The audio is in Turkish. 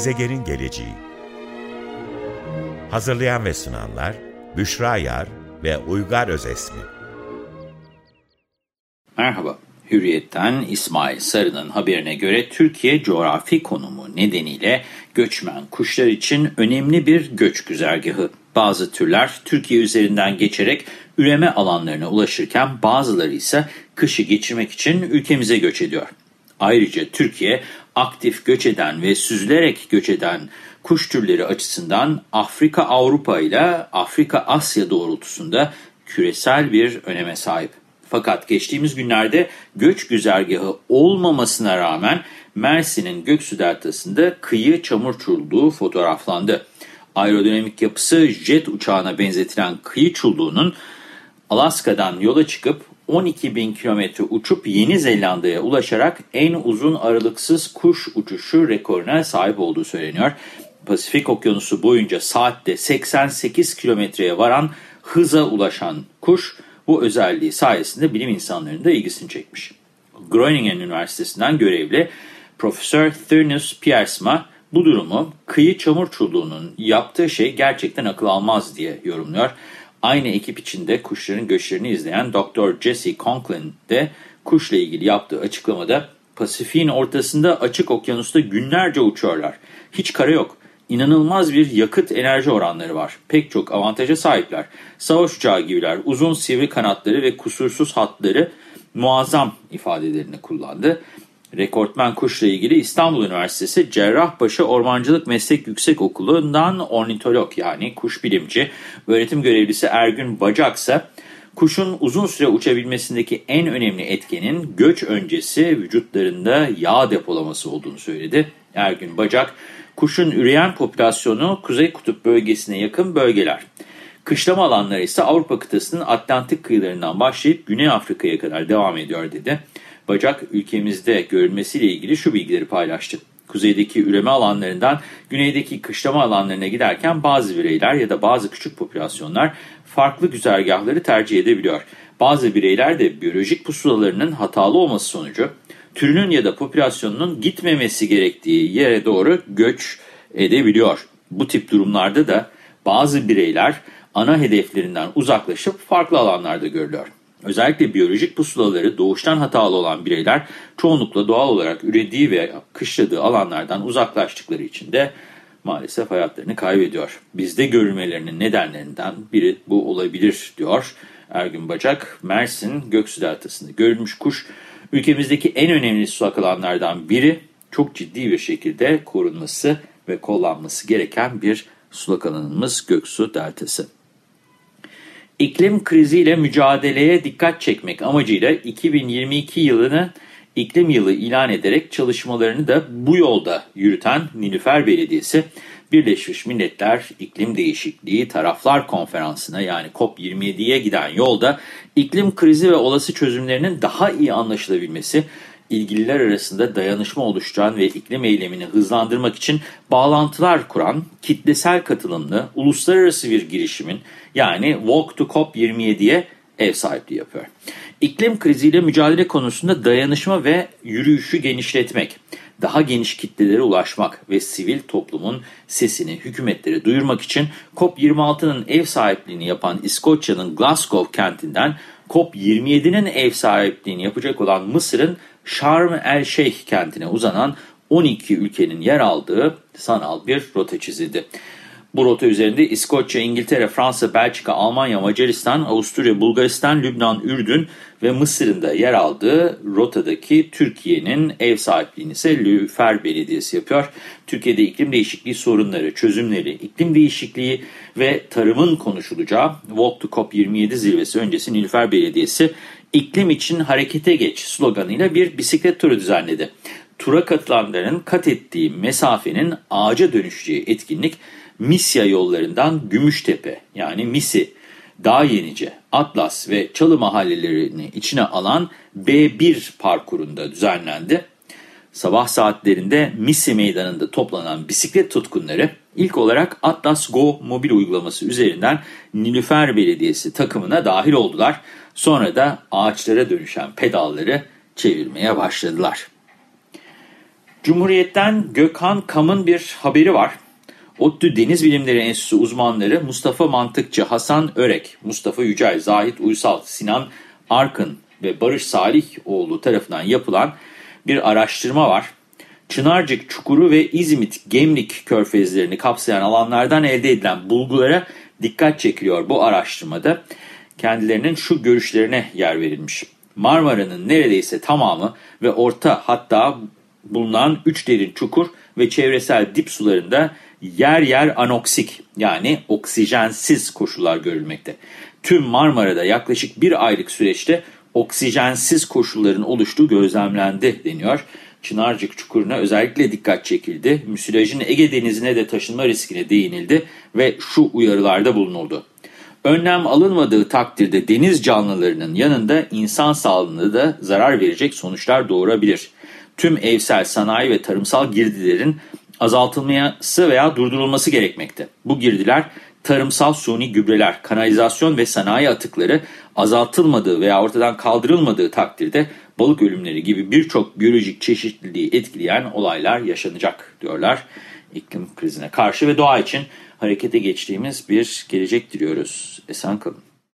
Gezegenin geleceği Hazırlayan ve sunanlar Büşra Yar ve Uygar Özesmi Merhaba, Hürriyet'ten İsmail Sarı'nın haberine göre Türkiye coğrafi konumu nedeniyle göçmen kuşlar için önemli bir göç güzergahı. Bazı türler Türkiye üzerinden geçerek üreme alanlarına ulaşırken bazıları ise kışı geçirmek için ülkemize göç ediyor. Ayrıca Türkiye aktif göç eden ve süzülerek göç eden kuş türleri açısından Afrika-Avrupa ile Afrika-Asya doğrultusunda küresel bir öneme sahip. Fakat geçtiğimiz günlerde göç güzergahı olmamasına rağmen Mersin'in Göksu Deltası'nda kıyı çamur çulduğu fotoğraflandı. Aerodinamik yapısı jet uçağına benzetilen kıyı çulduğunun Alaska'dan yola çıkıp 12 bin kilometre uçup Yeni Zelanda'ya ulaşarak en uzun aralıksız kuş uçuşu rekoruna sahip olduğu söyleniyor. Pasifik Okyanusu boyunca saatte 88 kilometreye varan hıza ulaşan kuş bu özelliği sayesinde bilim insanlarının da ilgisini çekmiş. Groningen Üniversitesi'nden görevli Profesör Thurnus Piersma bu durumu kıyı çamur çulluğunun yaptığı şey gerçekten akıl almaz diye yorumluyor. Aynı ekip içinde kuşların göçlerini izleyen Dr. Jesse Conklin de kuşla ilgili yaptığı açıklamada Pasifik'in ortasında açık okyanusta günlerce uçuyorlar. Hiç kara yok. İnanılmaz bir yakıt enerji oranları var. Pek çok avantaja sahipler. Savaş uçağı gibiler. Uzun sivri kanatları ve kusursuz hatları muazzam ifadelerini kullandı. Rekortmen kuşla ilgili İstanbul Üniversitesi Cerrahpaşa Ormancılık Meslek Yüksekokulu'ndan ornitolog yani kuş bilimci öğretim görevlisi Ergün Bacak ise kuşun uzun süre uçabilmesindeki en önemli etkenin göç öncesi vücutlarında yağ depolaması olduğunu söyledi. Ergün Bacak, kuşun üreyen popülasyonu Kuzey Kutup bölgesine yakın bölgeler. Kışlama alanları ise Avrupa kıtasının Atlantik kıyılarından başlayıp Güney Afrika'ya kadar devam ediyor dedi. Bacak ülkemizde görülmesiyle ilgili şu bilgileri paylaştı. Kuzeydeki üreme alanlarından güneydeki kışlama alanlarına giderken bazı bireyler ya da bazı küçük popülasyonlar farklı güzergahları tercih edebiliyor. Bazı bireyler de biyolojik pusulalarının hatalı olması sonucu türünün ya da popülasyonunun gitmemesi gerektiği yere doğru göç edebiliyor. Bu tip durumlarda da bazı bireyler ana hedeflerinden uzaklaşıp farklı alanlarda görülüyor. Özellikle biyolojik pusulaları doğuştan hatalı olan bireyler çoğunlukla doğal olarak ürediği ve kışladığı alanlardan uzaklaştıkları için de maalesef hayatlarını kaybediyor. Bizde görülmelerinin nedenlerinden biri bu olabilir diyor Ergün Bacak. Mersin Göksu Deltası'nda görülmüş kuş ülkemizdeki en önemli sulak alanlardan biri çok ciddi bir şekilde korunması ve kullanması gereken bir sulak alanımız Göksu Deltası. İklim kriziyle mücadeleye dikkat çekmek amacıyla 2022 yılını iklim yılı ilan ederek çalışmalarını da bu yolda yürüten Nilüfer Belediyesi, Birleşmiş Milletler İklim Değişikliği Taraflar Konferansı'na yani COP27'ye giden yolda iklim krizi ve olası çözümlerinin daha iyi anlaşılabilmesi, ilgililer arasında dayanışma oluşturan ve iklim eylemini hızlandırmak için bağlantılar kuran kitlesel katılımlı uluslararası bir girişimin yani Walk to COP27'ye ev sahipliği yapıyor. İklim kriziyle mücadele konusunda dayanışma ve yürüyüşü genişletmek, daha geniş kitlelere ulaşmak ve sivil toplumun sesini hükümetlere duyurmak için COP26'nın ev sahipliğini yapan İskoçya'nın Glasgow kentinden COP27'nin ev sahipliğini yapacak olan Mısır'ın Şarm el Şeyh kentine uzanan 12 ülkenin yer aldığı sanal bir rota çizildi. Bu rota üzerinde İskoçya, İngiltere, Fransa, Belçika, Almanya, Macaristan, Avusturya, Bulgaristan, Lübnan, Ürdün ve Mısır'ın da yer aldığı rotadaki Türkiye'nin ev sahipliğini ise Lüfer Belediyesi yapıyor. Türkiye'de iklim değişikliği sorunları, çözümleri, iklim değişikliği ve tarımın konuşulacağı Walk to COP27 zirvesi öncesi Nilüfer Belediyesi iklim için harekete geç sloganıyla bir bisiklet turu düzenledi. Tura katılanların kat ettiği mesafenin ağaca dönüşeceği etkinlik Misya yollarından Gümüştepe yani Misi, Dağ Yenice, Atlas ve Çalı mahallelerini içine alan B1 parkurunda düzenlendi. Sabah saatlerinde Misi Meydanı'nda toplanan bisiklet tutkunları ilk olarak Atlas Go mobil uygulaması üzerinden Nilüfer Belediyesi takımına dahil oldular. Sonra da ağaçlara dönüşen pedalları çevirmeye başladılar. Cumhuriyet'ten Gökhan Kam'ın bir haberi var. ODTÜ Deniz Bilimleri Enstitüsü uzmanları Mustafa Mantıkçı, Hasan Örek, Mustafa Yücel, Zahit Uysal, Sinan Arkın ve Barış Salihoğlu tarafından yapılan bir araştırma var. Çınarcık Çukuru ve İzmit Gemlik körfezlerini kapsayan alanlardan elde edilen bulgulara dikkat çekiliyor bu araştırmada. Kendilerinin şu görüşlerine yer verilmiş. Marmara'nın neredeyse tamamı ve orta hatta bulunan üç derin çukur ve çevresel dip sularında yer yer anoksik yani oksijensiz koşullar görülmekte. Tüm Marmara'da yaklaşık bir aylık süreçte oksijensiz koşulların oluştuğu gözlemlendi deniyor. Çınarcık çukuruna özellikle dikkat çekildi. Müsilajın Ege Denizi'ne de taşınma riskine değinildi ve şu uyarılarda bulunuldu. Önlem alınmadığı takdirde deniz canlılarının yanında insan sağlığına da zarar verecek sonuçlar doğurabilir. Tüm evsel, sanayi ve tarımsal girdilerin azaltılması veya durdurulması gerekmekte. Bu girdiler tarımsal suni gübreler, kanalizasyon ve sanayi atıkları azaltılmadığı veya ortadan kaldırılmadığı takdirde balık ölümleri gibi birçok biyolojik çeşitliliği etkileyen olaylar yaşanacak diyorlar. İklim krizine karşı ve doğa için harekete geçtiğimiz bir gelecek diliyoruz. Esen kalın.